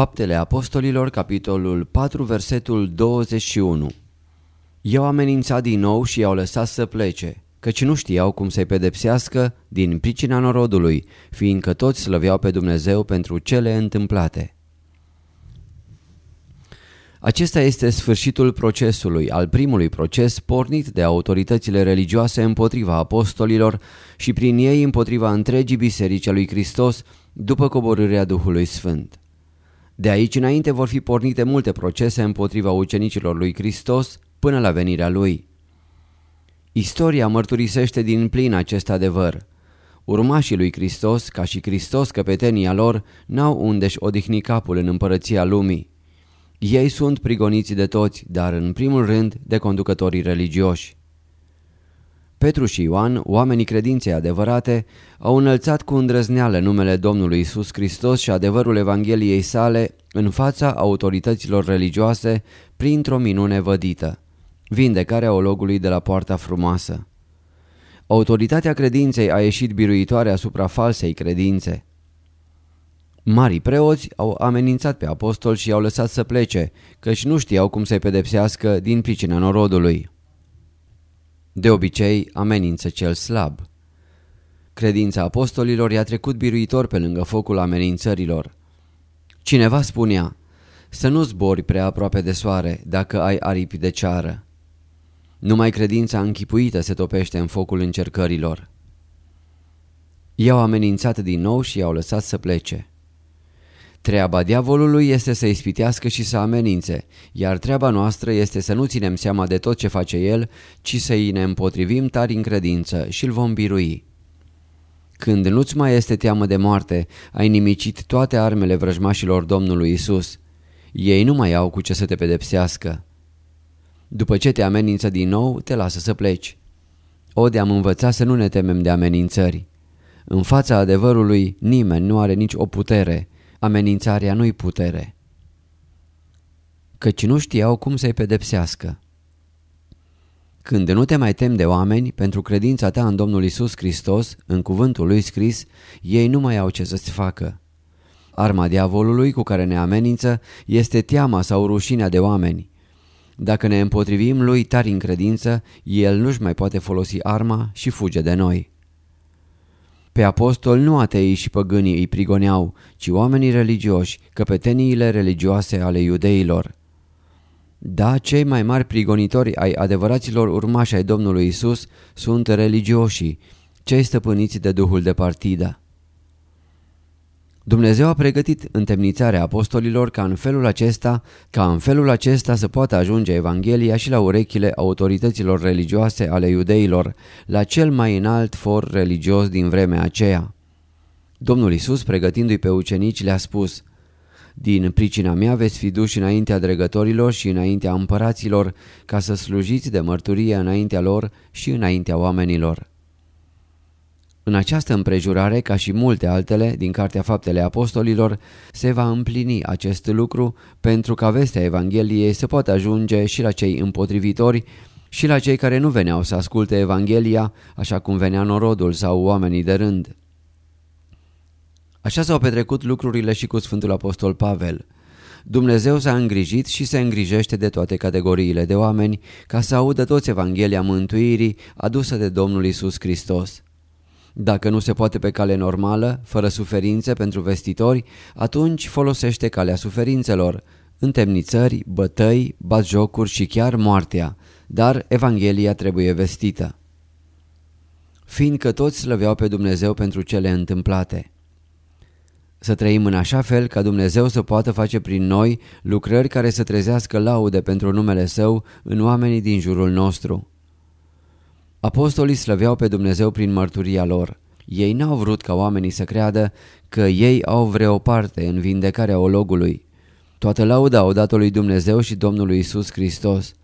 Faptele Apostolilor, capitolul 4, versetul 21 I-au amenințat din nou și i-au lăsat să plece, căci nu știau cum să-i pedepsească din pricina norodului, fiindcă toți slăveau pe Dumnezeu pentru cele întâmplate. Acesta este sfârșitul procesului, al primului proces pornit de autoritățile religioase împotriva apostolilor și prin ei împotriva întregii biserici a lui Hristos după coborârea Duhului Sfânt. De aici înainte vor fi pornite multe procese împotriva ucenicilor lui Hristos până la venirea lui. Istoria mărturisește din plin acest adevăr. Urmașii lui Hristos, ca și Hristos căpetenia lor, n-au unde-și odihni capul în împărăția lumii. Ei sunt prigoniți de toți, dar în primul rând de conducătorii religioși. Petru și Ioan, oamenii credinței adevărate, au înălțat cu îndrăzneală numele Domnului Isus Hristos și adevărul Evangheliei sale în fața autorităților religioase printr-o minune vădită, vindecarea ologului de la poarta frumoasă. Autoritatea credinței a ieșit biruitoare asupra falsei credințe. Marii preoți au amenințat pe apostol și i-au lăsat să plece, căci nu știau cum să-i pedepsească din pricina norodului. De obicei, amenință cel slab. Credința apostolilor i-a trecut biruitor pe lângă focul amenințărilor. Cineva spunea, să nu zbori prea aproape de soare dacă ai aripi de ceară. Numai credința închipuită se topește în focul încercărilor. I-au amenințat din nou și i-au lăsat să plece. Treaba diavolului este să ispitească și să amenințe, iar treaba noastră este să nu ținem seama de tot ce face el, ci să-i ne împotrivim tari în credință și îl vom birui. Când nu-ți mai este teamă de moarte, ai nimicit toate armele vrăjmașilor Domnului Isus. Ei nu mai au cu ce să te pedepsească. După ce te amenință din nou, te lasă să pleci. O, de-am învățat să nu ne temem de amenințări. În fața adevărului nimeni nu are nici o putere, amenințarea nu-i putere. Căci nu știau cum să-i pedepsească. Când nu te mai temi de oameni, pentru credința ta în Domnul Isus Hristos, în cuvântul lui scris, ei nu mai au ce să-ți facă. Arma diavolului cu care ne amenință este teama sau rușinea de oameni. Dacă ne împotrivim lui tari în credință, el nu-și mai poate folosi arma și fuge de noi. Pe apostol nu ateii și păgânii îi prigoneau, ci oamenii religioși, căpeteniile religioase ale iudeilor. Da, cei mai mari prigonitori ai adevăraților urmași ai Domnului Isus sunt religioșii, cei stăpâniți de duhul de partidă. Dumnezeu a pregătit întemnițarea apostolilor ca în felul acesta, ca în felul acesta să poată ajunge Evanghelia și la urechile autorităților religioase ale iudeilor, la cel mai înalt for religios din vremea aceea. Domnul Isus, pregătindu-i pe ucenici, le-a spus Din pricina mea veți fi duși înaintea dregătorilor și înaintea împăraților, ca să slujiți de mărturie înaintea lor și înaintea oamenilor. În această împrejurare, ca și multe altele din Cartea Faptele Apostolilor, se va împlini acest lucru pentru ca vestea Evangheliei să poată ajunge și la cei împotrivitori și la cei care nu veneau să asculte Evanghelia, așa cum venea norodul sau oamenii de rând. Așa s-au petrecut lucrurile și cu Sfântul Apostol Pavel. Dumnezeu s-a îngrijit și se îngrijește de toate categoriile de oameni ca să audă toți Evanghelia mântuirii adusă de Domnul Isus Hristos. Dacă nu se poate pe cale normală, fără suferințe pentru vestitori, atunci folosește calea suferințelor, întemnițări, bătăi, batjocuri și chiar moartea, dar Evanghelia trebuie vestită. Fiindcă toți slăveau pe Dumnezeu pentru cele întâmplate. Să trăim în așa fel ca Dumnezeu să poată face prin noi lucrări care să trezească laude pentru numele Său în oamenii din jurul nostru. Apostolii slăveau pe Dumnezeu prin mărturia lor. Ei n-au vrut ca oamenii să creadă că ei au vreo parte în vindecarea ologului. Toată lauda au dat-o lui Dumnezeu și Domnului Isus Hristos.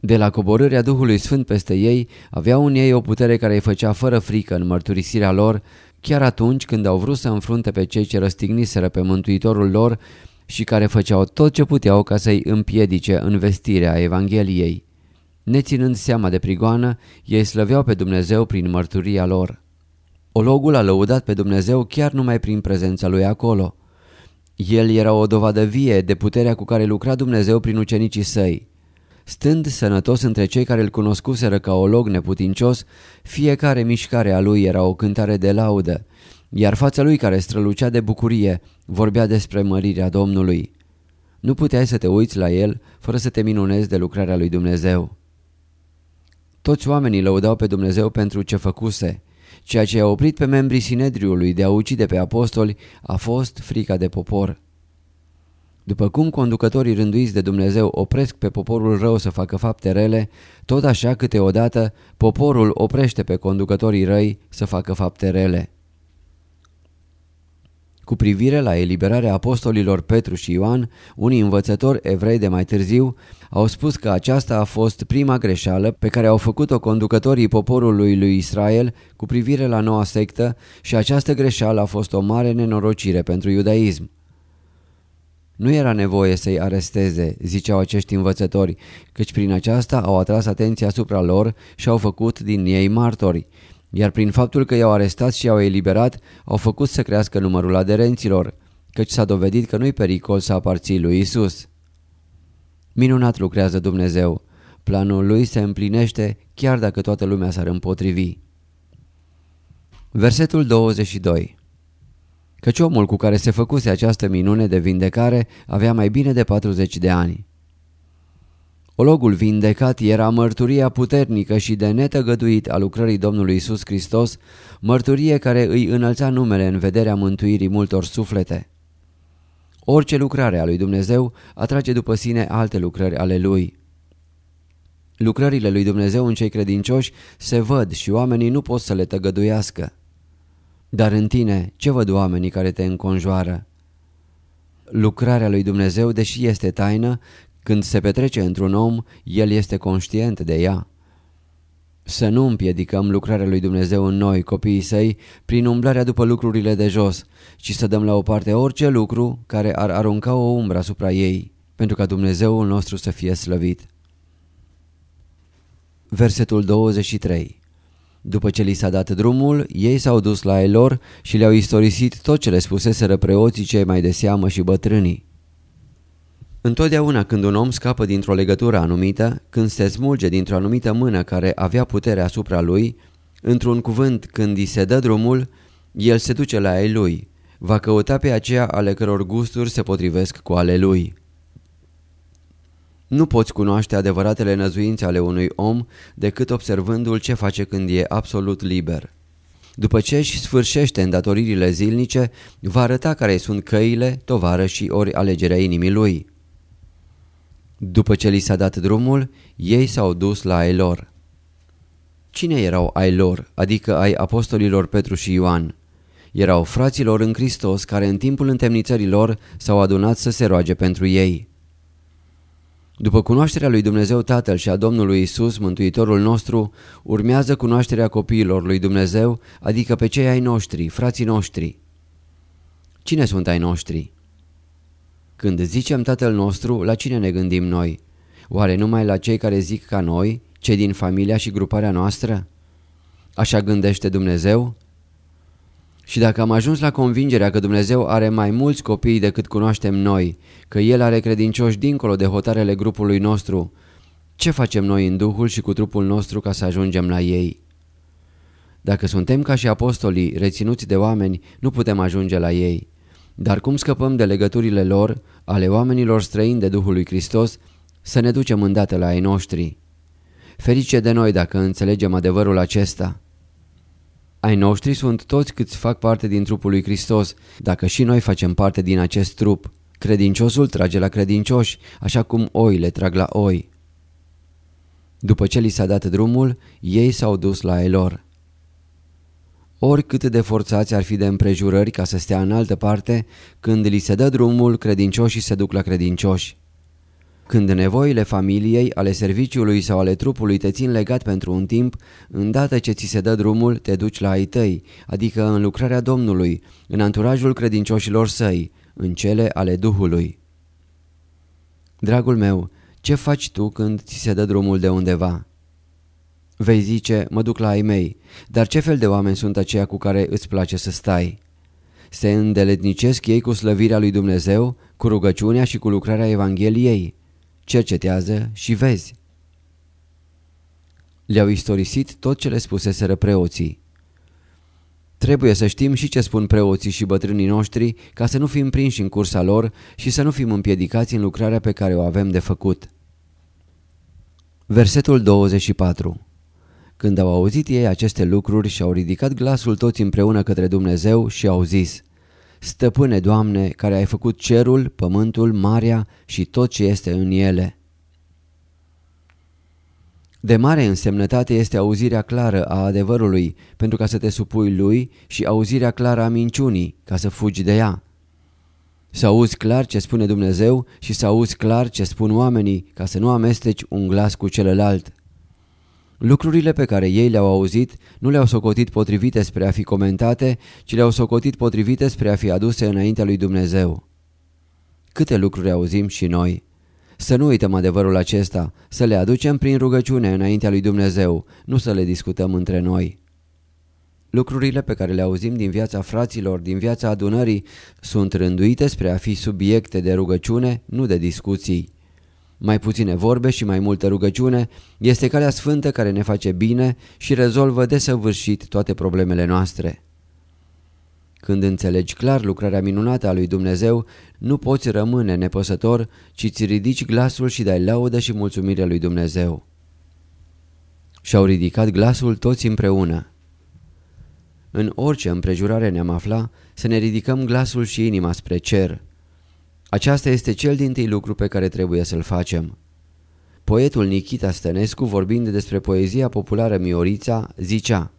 De la coborârea Duhului Sfânt peste ei, aveau în ei o putere care îi făcea fără frică în mărturisirea lor, chiar atunci când au vrut să înfrunte pe cei ce răstigniseră pe Mântuitorul lor și care făceau tot ce puteau ca să-i împiedice în vestirea Evangheliei. Neținând seama de prigoană, ei slăveau pe Dumnezeu prin mărturia lor. Ologul a lăudat pe Dumnezeu chiar numai prin prezența lui acolo. El era o dovadă vie de puterea cu care lucra Dumnezeu prin ucenicii săi. Stând sănătos între cei care îl cunoscuseră ca olog neputincios, fiecare mișcare a lui era o cântare de laudă, iar fața lui care strălucea de bucurie vorbea despre mărirea Domnului. Nu puteai să te uiți la el fără să te minunezi de lucrarea lui Dumnezeu. Toți oamenii lăudau pe Dumnezeu pentru ce făcuse. Ceea ce a oprit pe membrii Sinedriului de a ucide pe apostoli a fost frica de popor. După cum conducătorii rânduiți de Dumnezeu opresc pe poporul rău să facă fapte rele, tot așa câteodată poporul oprește pe conducătorii răi să facă fapte rele. Cu privire la eliberarea apostolilor Petru și Ioan, unii învățători evrei de mai târziu au spus că aceasta a fost prima greșeală pe care au făcut-o conducătorii poporului lui Israel cu privire la noua sectă și această greșeală a fost o mare nenorocire pentru iudaism. Nu era nevoie să-i aresteze, ziceau acești învățători, căci prin aceasta au atras atenția asupra lor și au făcut din ei martori, iar prin faptul că i-au arestat și i-au eliberat, au făcut să crească numărul aderenților, căci s-a dovedit că nu-i pericol să aparții lui Isus. Minunat lucrează Dumnezeu. Planul lui se împlinește chiar dacă toată lumea s-ar împotrivi. Versetul 22 Căci omul cu care se făcuse această minune de vindecare avea mai bine de 40 de ani. Ologul vindecat era mărturia puternică și de netăgăduit a lucrării Domnului Isus Hristos, mărturie care îi înălța numele în vederea mântuirii multor suflete. Orice lucrare a lui Dumnezeu atrage după sine alte lucrări ale lui. Lucrările lui Dumnezeu în cei credincioși se văd și oamenii nu pot să le tăgăduiască. Dar în tine ce văd oamenii care te înconjoară? Lucrarea lui Dumnezeu, deși este taină, când se petrece într-un om, el este conștient de ea. Să nu împiedicăm lucrarea lui Dumnezeu în noi, copiii săi, prin umblarea după lucrurile de jos, ci să dăm la o parte orice lucru care ar arunca o umbră asupra ei, pentru ca Dumnezeul nostru să fie slăvit. Versetul 23 După ce li s-a dat drumul, ei s-au dus la Elor și le-au istorisit tot ce le spuseseră preoții cei mai de seamă și bătrânii. Întotdeauna când un om scapă dintr-o legătură anumită, când se smulge dintr-o anumită mână care avea putere asupra lui, într-un cuvânt când îi se dă drumul, el se duce la ei lui, va căuta pe aceea ale căror gusturi se potrivesc cu ale lui. Nu poți cunoaște adevăratele năzuințe ale unui om decât observându-l ce face când e absolut liber. După ce își sfârșește îndatoririle zilnice, va arăta care sunt căile, și ori alegerea inimii lui. După ce li s-a dat drumul, ei s-au dus la ai lor. Cine erau ai lor, adică ai apostolilor Petru și Ioan? Erau fraților în Hristos care în timpul întemnițării lor s-au adunat să se roage pentru ei. După cunoașterea lui Dumnezeu Tatăl și a Domnului Isus, Mântuitorul nostru, urmează cunoașterea copiilor lui Dumnezeu, adică pe cei ai noștri, frații noștri. Cine sunt ai noștri? Când zicem Tatăl nostru, la cine ne gândim noi? Oare numai la cei care zic ca noi, cei din familia și gruparea noastră? Așa gândește Dumnezeu? Și dacă am ajuns la convingerea că Dumnezeu are mai mulți copii decât cunoaștem noi, că El are credincioși dincolo de hotarele grupului nostru, ce facem noi în Duhul și cu trupul nostru ca să ajungem la ei? Dacă suntem ca și apostolii reținuți de oameni, nu putem ajunge la ei. Dar cum scăpăm de legăturile lor, ale oamenilor străini de Duhul lui Hristos, să ne ducem îndată la ai noștri? Ferice de noi dacă înțelegem adevărul acesta. Ai noștri sunt toți câți fac parte din trupul lui Hristos, dacă și noi facem parte din acest trup. Credinciosul trage la credincioși, așa cum oile trag la oi. După ce li s-a dat drumul, ei s-au dus la Elor. Oricât de forțați ar fi de împrejurări ca să stea în altă parte, când li se dă drumul, credincioșii se duc la credincioși. Când nevoile familiei, ale serviciului sau ale trupului te țin legat pentru un timp, îndată ce ți se dă drumul, te duci la ai tăi, adică în lucrarea Domnului, în anturajul credincioșilor săi, în cele ale Duhului. Dragul meu, ce faci tu când ți se dă drumul de undeva? Vei zice, mă duc la ai mei, dar ce fel de oameni sunt aceia cu care îți place să stai? Se îndeletnicesc ei cu slăvirea lui Dumnezeu, cu rugăciunea și cu lucrarea Evangheliei? Cercetează și vezi. Le-au istorisit tot ce le spuseseră preoții. Trebuie să știm și ce spun preoții și bătrânii noștri ca să nu fim prinși în cursa lor și să nu fim împiedicați în lucrarea pe care o avem de făcut. Versetul 24 Când au auzit ei aceste lucruri și-au ridicat glasul toți împreună către Dumnezeu și au zis Stăpâne, Doamne, care ai făcut cerul, pământul, marea și tot ce este în ele. De mare însemnătate este auzirea clară a adevărului pentru ca să te supui lui și auzirea clară a minciunii ca să fugi de ea. Să auzi clar ce spune Dumnezeu și să auzi clar ce spun oamenii ca să nu amesteci un glas cu celălalt. Lucrurile pe care ei le-au auzit nu le-au socotit potrivite spre a fi comentate, ci le-au socotit potrivite spre a fi aduse înaintea lui Dumnezeu. Câte lucruri auzim și noi? Să nu uităm adevărul acesta, să le aducem prin rugăciune înaintea lui Dumnezeu, nu să le discutăm între noi. Lucrurile pe care le auzim din viața fraților, din viața adunării, sunt rânduite spre a fi subiecte de rugăciune, nu de discuții. Mai puține vorbe și mai multă rugăciune este calea sfântă care ne face bine și rezolvă desăvârșit toate problemele noastre. Când înțelegi clar lucrarea minunată a lui Dumnezeu, nu poți rămâne nepăsător, ci ți ridici glasul și dai laudă și mulțumire lui Dumnezeu. Și-au ridicat glasul toți împreună. În orice împrejurare ne-am afla, să ne ridicăm glasul și inima spre cer. Aceasta este cel din tâi lucru pe care trebuie să-l facem. Poetul Nikita Stănescu, vorbind despre poezia populară Miorița, zicea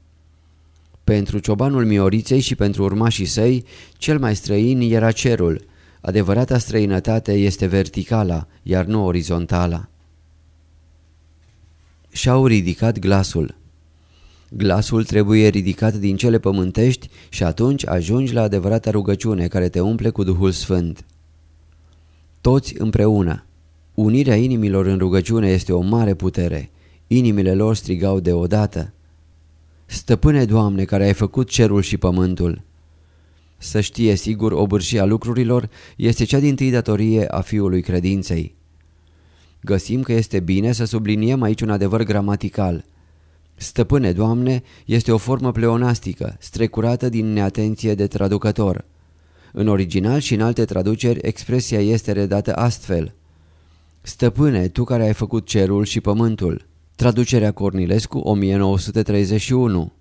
Pentru ciobanul Mioriței și pentru urmașii săi, cel mai străin era cerul. Adevărata străinătate este verticala, iar nu orizontala. Și-au ridicat glasul. Glasul trebuie ridicat din cele pământești și atunci ajungi la adevărata rugăciune care te umple cu Duhul Sfânt. Toți împreună. Unirea inimilor în rugăciune este o mare putere. Inimile lor strigau deodată. Stăpâne Doamne care ai făcut cerul și pământul. Să știe sigur obârșia lucrurilor este cea din tâi datorie a fiului credinței. Găsim că este bine să subliniem aici un adevăr gramatical. Stăpâne Doamne este o formă pleonastică, strecurată din neatenție de traducător. În original și în alte traduceri expresia este redată astfel. Stăpâne, tu care ai făcut cerul și pământul. Traducerea Cornilescu 1931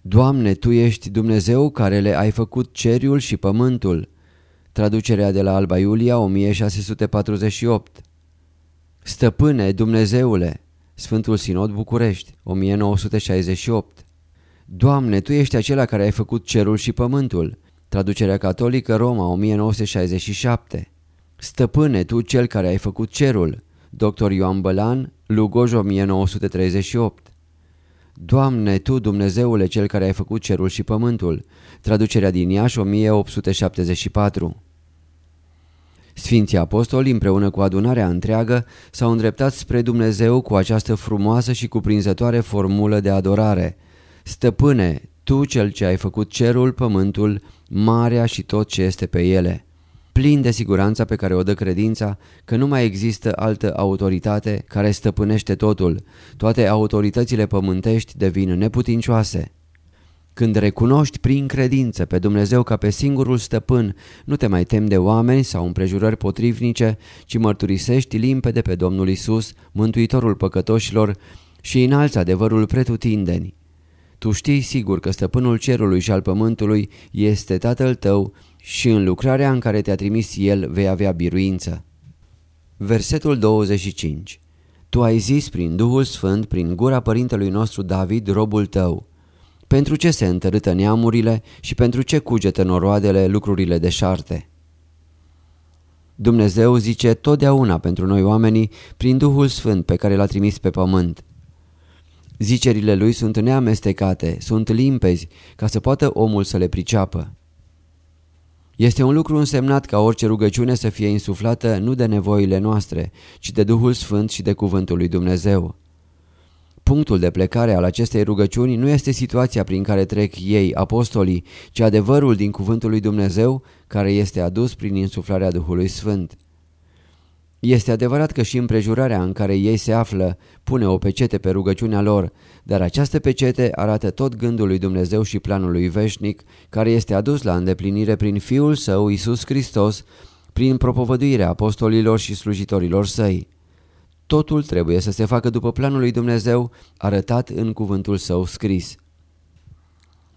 Doamne, Tu ești Dumnezeu care le ai făcut cerul și pământul. Traducerea de la Alba Iulia 1648 Stăpâne, Dumnezeule, Sfântul Sinod București 1968 Doamne, Tu ești acela care ai făcut cerul și pământul. Traducerea catolică Roma 1967 Stăpâne, tu cel care ai făcut cerul. Dr. Ioan Bălan, Lugoj 1938 Doamne, Tu, Dumnezeule, Cel care ai făcut cerul și pământul. Traducerea din Iași 1874 Sfinții apostoli împreună cu adunarea întreagă s-au îndreptat spre Dumnezeu cu această frumoasă și cuprinzătoare formulă de adorare. Stăpâne, Tu cel ce ai făcut cerul, pământul, marea și tot ce este pe ele. Plin de siguranța pe care o dă credința că nu mai există altă autoritate care stăpânește totul, toate autoritățile pământești devin neputincioase. Când recunoști prin credință pe Dumnezeu ca pe singurul stăpân, nu te mai temi de oameni sau împrejurări potrivnice, ci mărturisești limpede pe Domnul Isus, mântuitorul păcătoșilor, și înalți adevărul pretutindeni. Tu știi sigur că stăpânul cerului și al pământului este tatăl tău și în lucrarea în care te-a trimis el vei avea biruință. Versetul 25 Tu ai zis prin Duhul Sfânt, prin gura părintelui nostru David, robul tău, pentru ce se întărâtă neamurile și pentru ce cugetă noroadele lucrurile deșarte? Dumnezeu zice totdeauna pentru noi oamenii prin Duhul Sfânt pe care l-a trimis pe pământ. Zicerile lui sunt neamestecate, sunt limpezi, ca să poată omul să le priceapă. Este un lucru însemnat ca orice rugăciune să fie insuflată nu de nevoile noastre, ci de Duhul Sfânt și de Cuvântul lui Dumnezeu. Punctul de plecare al acestei rugăciuni nu este situația prin care trec ei, apostolii, ci adevărul din Cuvântul lui Dumnezeu care este adus prin insuflarea Duhului Sfânt. Este adevărat că și împrejurarea în care ei se află pune o pecete pe rugăciunea lor, dar această pecete arată tot gândul lui Dumnezeu și planul lui veșnic, care este adus la îndeplinire prin Fiul Său, Isus Hristos, prin propovăduirea apostolilor și slujitorilor săi. Totul trebuie să se facă după planul lui Dumnezeu, arătat în cuvântul său scris.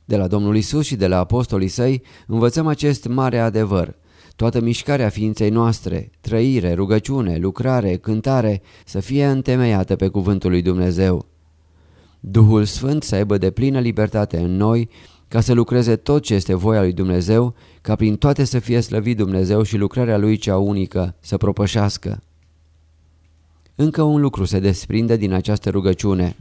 De la Domnul Isus și de la apostolii săi învățăm acest mare adevăr – toată mișcarea ființei noastre, trăire, rugăciune, lucrare, cântare, să fie întemeiată pe cuvântul lui Dumnezeu. Duhul Sfânt să aibă de plină libertate în noi, ca să lucreze tot ce este voia lui Dumnezeu, ca prin toate să fie slăvit Dumnezeu și lucrarea lui cea unică să propășească. Încă un lucru se desprinde din această rugăciune.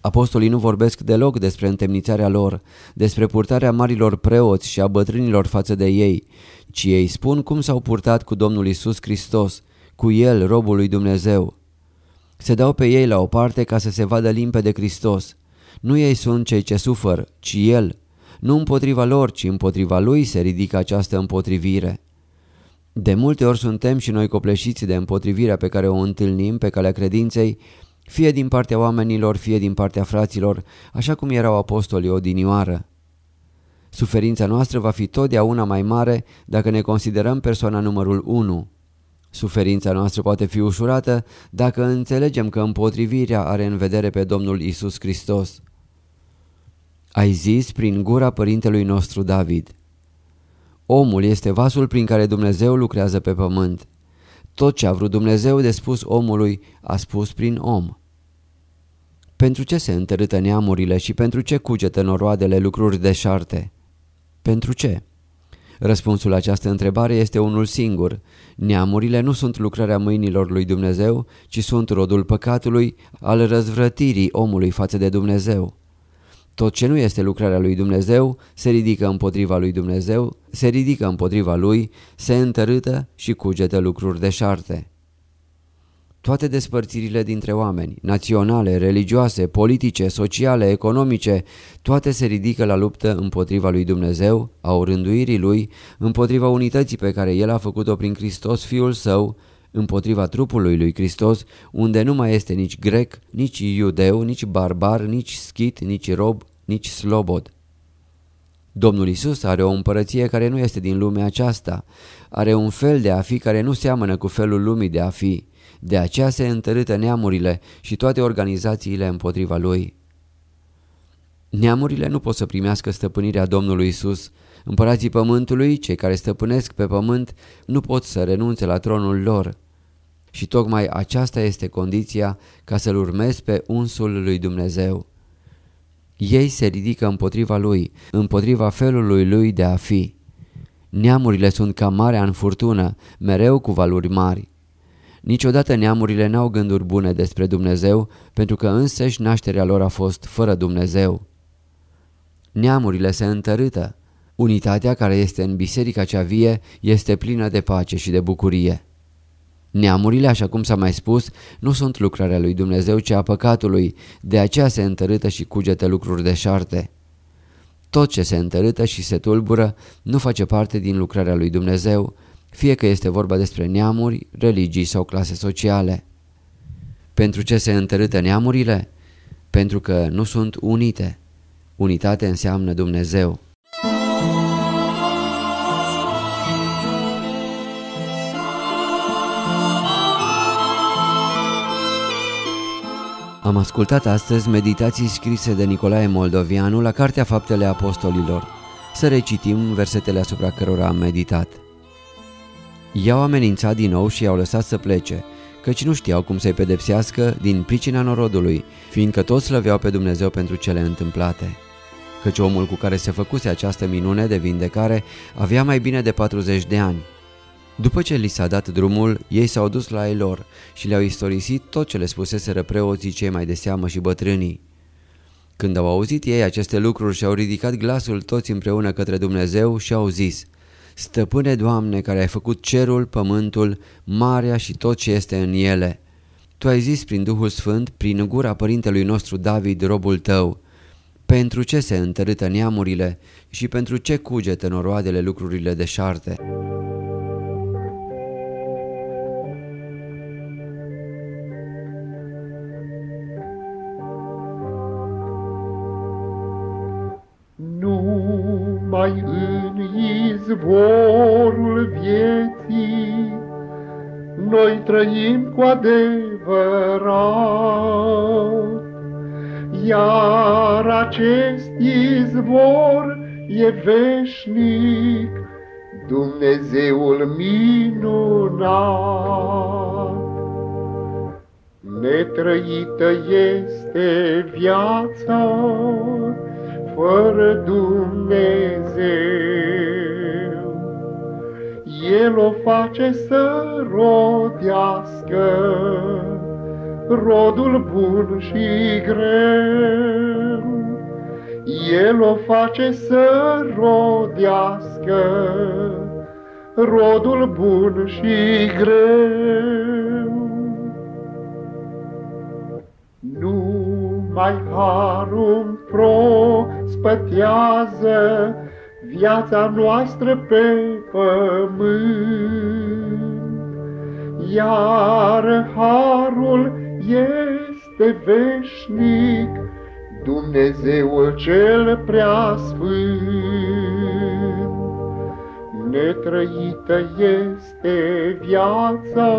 Apostolii nu vorbesc deloc despre întemnițarea lor, despre purtarea marilor preoți și a bătrânilor față de ei, ci ei spun cum s-au purtat cu Domnul Isus Hristos, cu El, robul lui Dumnezeu. Se dau pe ei la o parte ca să se vadă limpede Hristos. Nu ei sunt cei ce sufăr, ci El. Nu împotriva lor, ci împotriva Lui se ridică această împotrivire. De multe ori suntem și noi copleșiți de împotrivirea pe care o întâlnim pe calea credinței, fie din partea oamenilor, fie din partea fraților, așa cum erau apostolii odinioară. Suferința noastră va fi totdeauna mai mare dacă ne considerăm persoana numărul 1. Suferința noastră poate fi ușurată dacă înțelegem că împotrivirea are în vedere pe Domnul Isus Hristos. Ai zis prin gura părintelui nostru David. Omul este vasul prin care Dumnezeu lucrează pe pământ. Tot ce a vrut Dumnezeu de spus omului a spus prin om. Pentru ce se întărâtă neamurile și pentru ce cugetă noroadele lucruri deșarte? Pentru ce? Răspunsul la această întrebare este unul singur. Neamurile nu sunt lucrarea mâinilor lui Dumnezeu, ci sunt rodul păcatului, al răzvrătirii omului față de Dumnezeu. Tot ce nu este lucrarea lui Dumnezeu se ridică împotriva lui Dumnezeu, se ridică împotriva lui, se întărâtă și cugetă lucruri deșarte. Toate despărțirile dintre oameni, naționale, religioase, politice, sociale, economice, toate se ridică la luptă împotriva lui Dumnezeu, a orânduirii lui, împotriva unității pe care El a făcut-o prin Hristos Fiul Său, împotriva trupului lui Hristos, unde nu mai este nici grec, nici iudeu, nici barbar, nici schit, nici rob, nici slobod. Domnul Isus are o împărăție care nu este din lumea aceasta, are un fel de a fi care nu seamănă cu felul lumii de a fi. De aceea se întărâtă neamurile și toate organizațiile împotriva lui. Neamurile nu pot să primească stăpânirea Domnului Isus. Împărații pământului, cei care stăpânesc pe pământ, nu pot să renunțe la tronul lor. Și tocmai aceasta este condiția ca să-L urmezi pe unsul lui Dumnezeu. Ei se ridică împotriva lui, împotriva felului lui de a fi. Neamurile sunt ca marea în furtună, mereu cu valuri mari. Niciodată neamurile n-au gânduri bune despre Dumnezeu, pentru că însăși nașterea lor a fost fără Dumnezeu. Neamurile se întărâtă. Unitatea care este în biserica cea vie este plină de pace și de bucurie. Neamurile, așa cum s-a mai spus, nu sunt lucrarea lui Dumnezeu, ci a păcatului, de aceea se întărâtă și cugetă lucruri de șarte. Tot ce se întărâtă și se tulbură nu face parte din lucrarea lui Dumnezeu, fie că este vorba despre neamuri, religii sau clase sociale. Pentru ce se întărâtă neamurile? Pentru că nu sunt unite. Unitate înseamnă Dumnezeu. Am ascultat astăzi meditații scrise de Nicolae Moldovianu la Cartea Faptele Apostolilor. Să recitim versetele asupra cărora am meditat. I-au amenințat din nou și i-au lăsat să plece, căci nu știau cum să-i pedepsească din pricina norodului, fiindcă toți slăveau pe Dumnezeu pentru cele întâmplate. Căci omul cu care se făcuse această minune de vindecare avea mai bine de 40 de ani. După ce li s-a dat drumul, ei s-au dus la ei lor și le-au istorisit tot ce le spuseseră preoții cei mai de seamă și bătrânii. Când au auzit ei aceste lucruri și-au ridicat glasul toți împreună către Dumnezeu și au zis Stăpâne Doamne care ai făcut cerul, pământul, marea și tot ce este în ele. Tu ai zis prin Duhul Sfânt, prin gura părintelui nostru David, robul tău, pentru ce se întărâtă neamurile și pentru ce cugetă noroadele lucrurile deșarte. numai adevărat. Iar acest izvor e veșnic, Dumnezeul minunat. Netrăită este viața, fără Dumnezeu. El o face să rodească rodul bun și greu. El o face să rodească rodul bun și greu. Numai harul prospătează viața noastră pe pământ. Iar harul este veșnic, Dumnezeul cel prea sfânt. Netrăită este viața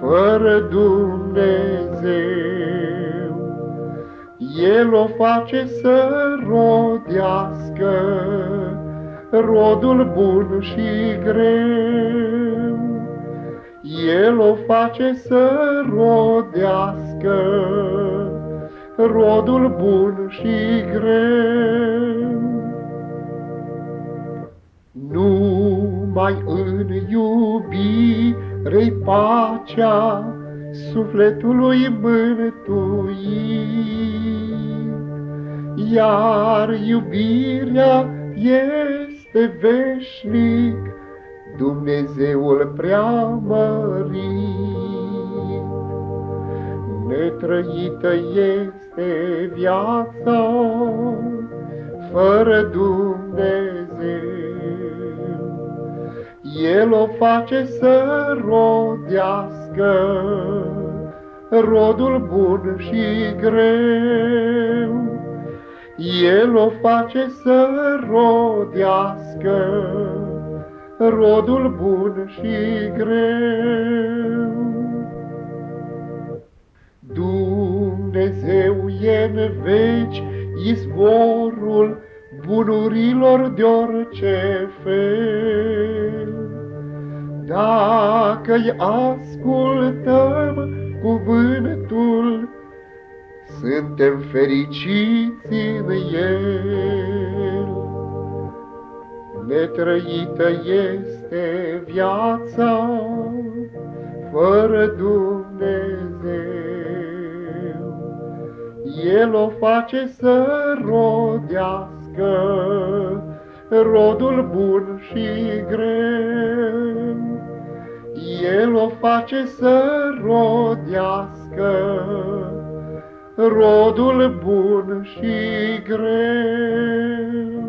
fără Dumnezeu. El o face să rodească rodul bun și greu. El o face să rodească rodul bun și greu. Numai în iubire pacea sufletului mântuit iar iubirea este veșnic, Dumnezeul prea mărit. Netrăită este viața fără Dumnezeu. El o face să rodească rodul bun și greu el o face să rodească rodul bun și greu. Dumnezeu e în veci izvorul bunurilor de orice fel. Dacă-i ascultăm cuvântul, suntem fericiți în El. Netrăită este viața fără Dumnezeu. El o face să rodească rodul bun și greu. El o face să rodească rodul bun și greu.